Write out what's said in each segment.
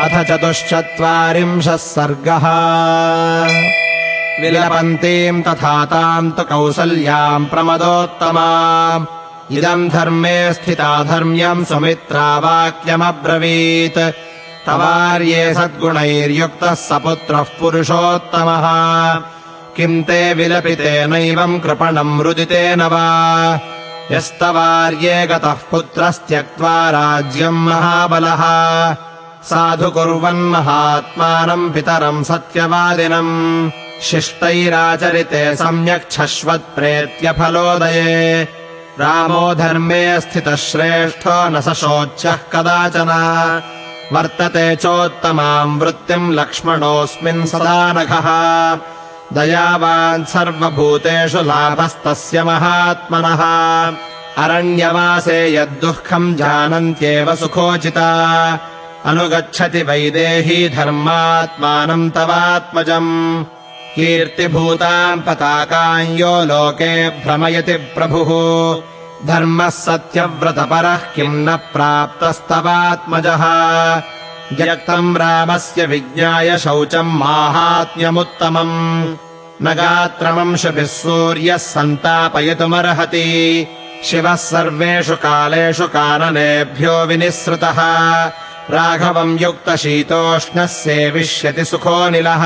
अथ चतुश्चत्वारिंशः सर्गः। विलपन्तीम् तथा ताम् तु कौसल्याम् प्रमदोत्तमा। इदम् धर्मे स्थिता धर्म्यम् सुमित्रा वाक्यमब्रवीत्। तवार्ये सद्गुणैर्युक्तः स पुत्रः पुरुषोत्तमः। किम् ते विलपितेनैवम् कृपणम् रुदितेन वा? यस्तवार्ये गतः पुत्रस्त्यक्त्वा राज्यम् महाबलः साधु कुर्वन्महात्मानम् पितरम् सत्यवादिनम् शिष्टैराचरिते सम्यक् शश्वत्प्रेत्यफलोदये रामो धर्मे स्थितः श्रेष्ठो न स शोच्यः कदाचन। वर्तते चोत्तमाम् वृत्तिम् लक्ष्मणोऽस्मिन् सदा नघः दयावान् सर्वभूतेषु लाभस्तस्य महात्मनः। अरण्यवासे यद्दुःखम् जानन्त्येव सुखोचिता अनुगच्छति वैदेही धर्मात्मानम् तवात्मजम्। कीर्तिभूताम् पताकाम् यो लोके भ्रमयति प्रभुः। धर्मः सत्यव्रतपरः किम् न प्राप्तस्तवात्मजः। व्यक्तम् रामस्य विज्ञाय शौचम् माहात्म्यमुत्तमम्। न गात्रमंशभिः सूर्यः सन्तापयितुमर्हति। शिवः सर्वेषु कालेषु काननेभ्यो विनिःसृतः राघवम् युक्तशीतोष्णः सेविष्यति सुखोऽनिलः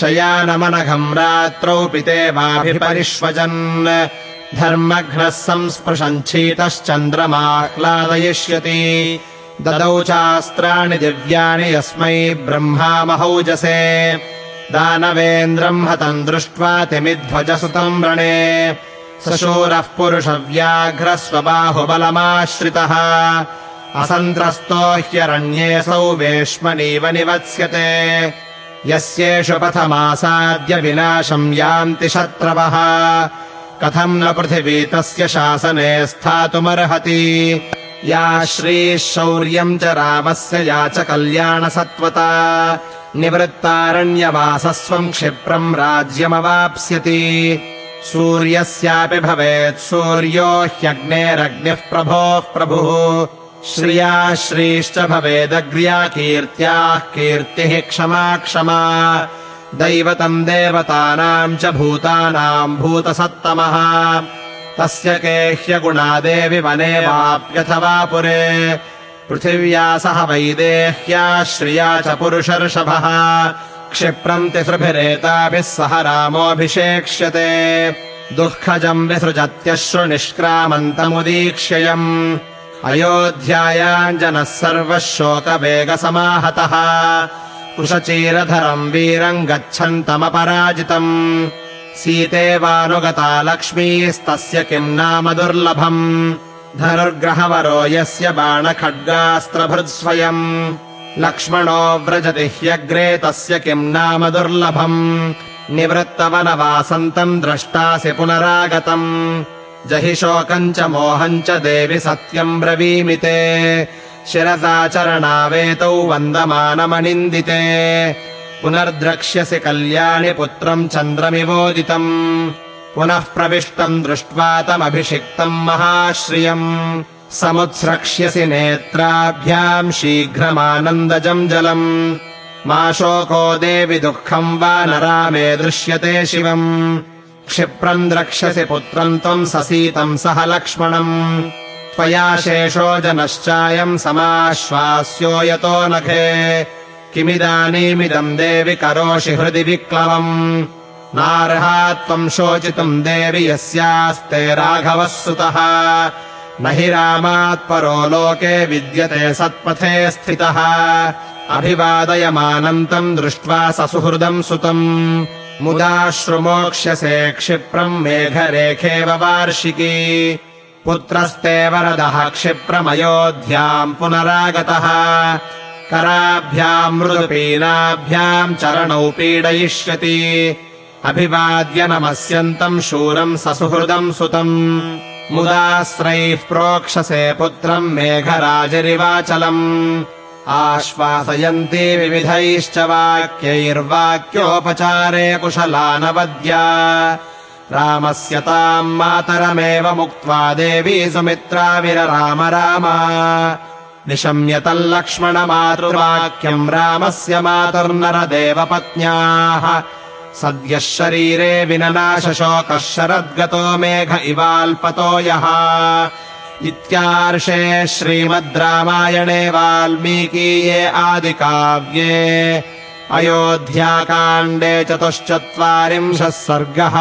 शयानमनघम् रात्रौ पितेवाभिपरिष्वजन्। धर्मघ्नः संस्पृशञ्छीतश्चन्द्रमाह्लादयिष्यति ददौ चास्त्राणि दिव्यानि यस्मै ब्रह्मा महौजसे। दानवेन्द्रम् हतम् दृष्ट्वा तिमिध्वजसुतम् रणे। सशूरः पुरुषव्याघ्रः असन्त्रस्तो ह्यरण्येऽसौ वेश्मनीव निवत्स्यते। यस्येषु पथमासाद्य विनाशम् यान्ति शत्रवः। कथम् न पृथिवी तस्य शासने स्थातुमर्हति। या श्रीः शौर्यम् च रामस्य या च कल्याणसत्त्वता निवृत्तारण्यवासस्वम् क्षिप्रम् राज्यमवाप्स्यति। सूर्यस्यापि भवेत् सूर्यो ह्यग्नेरग्निः प्रभोः प्रभुः श्रिया श्रीश्च भवेदग्र्या कीर्त्याः कीर्तिः क्षमा क्षमा। दैवतम् देवतानाम् च भूतानाम् भूतसत्तमः। तस्य के ह्यगुणादेवि वने वाप्यथवा पुरे। पृथिव्या सह वैदेह्या श्रिया च पुरुषर्षभः। क्षिप्रम् तिसृभिरेताभिः सह रामोऽभिषेक्ष्यते। दुःखजम् विसृजत्यश्रुनिष्क्रामन्तमुदीक्ष्ययम् अयोध्यायाम् सर्वः शोकवेगसमाहतः कुशचीरधरम् वीरम् गच्छन्तमपराजितम् सीतेवानुगता लक्ष्मीस्तस्य किम् नाम दुर्लभम्। धनुर्ग्रहवरो यस्य बाणखड्गास्त्रभृत्स्वयम् लक्ष्मणो व्रजति ह्यग्रे तस्य किम् नाम दुर्लभम्। निवृत्तवनवासन्तम् द्रष्टासि पुनरागतम् जहि शोकम् च मोहम् च देवि सत्यम् ब्रवीमि ते। शिरसाचरणावेतौ वन्दमानमनिन्दिते। पुनर्द्रक्ष्यसि कल्याणि पुत्रम् चन्द्रमिवोदितम्। पुनः प्रविष्टम् दृष्ट्वा तमभिषिक्तम् महाश्रियम्। समुत्स्रक्ष्यसि नेत्राभ्याम् शीघ्रमानन्दजम् जलम्। मा शोको देवि दुःखम् वा न रामे दृश्यते शिवम् क्षिप्रम् द्रक्ष्यसि पुत्रम् त्वम् ससीतम् सह लक्ष्मणम्। त्वया शेषो जनश्चायम् समाश्वास्यो यतो नखे किमिदानीमिदम् देवि करोषि हृदि विक्लवम्। नार्हा त्वम् शोचितुम् देवि यस्यास्ते राघवः सुतः। न हि रामात्परो लोके विद्यते सत्पथे स्थितः। अभिवादयमानन्तम् दृष्ट्वा स सुहृदम् सुतम् मुदाश्रुमोक्ष्यसे क्षिप्रम् मेघरेखेव वार्षिकी। पुत्रस्ते वरदः क्षिप्रमयोध्याम् पुनरागतः। कराभ्याम् मृदुपीनाभ्याम् चरणौ पीडयिष्यति। अभिवाद्य नमस्यन्तम् शूरम् ससुहृदम् सुतम्। मुदास्रैः प्रोक्षसे पुत्रम् मेघराजरिवाचलम् आश्वासयन्ती विविधैश्च वाक्यैर्वाक्योपचारे कुशलानवद्या। रामस्य ताम् मातरमेव मुक्त्वा देवी सुमित्रा विरराम राम। निशम्यतल्लक्ष्मणमातृवाक्यम् रामस्य मातुर्नरदेवपत्न्याः। सद्यः शरीरे विननाशशोकः शरद्गतो मेघ इवाल्पतो यः इत्यार्षे श्रीमद् रामायणे वाल्मीकीये आदिकाव्ये अयोध्याकाण्डे चतुश्चत्वारिंशः सर्गः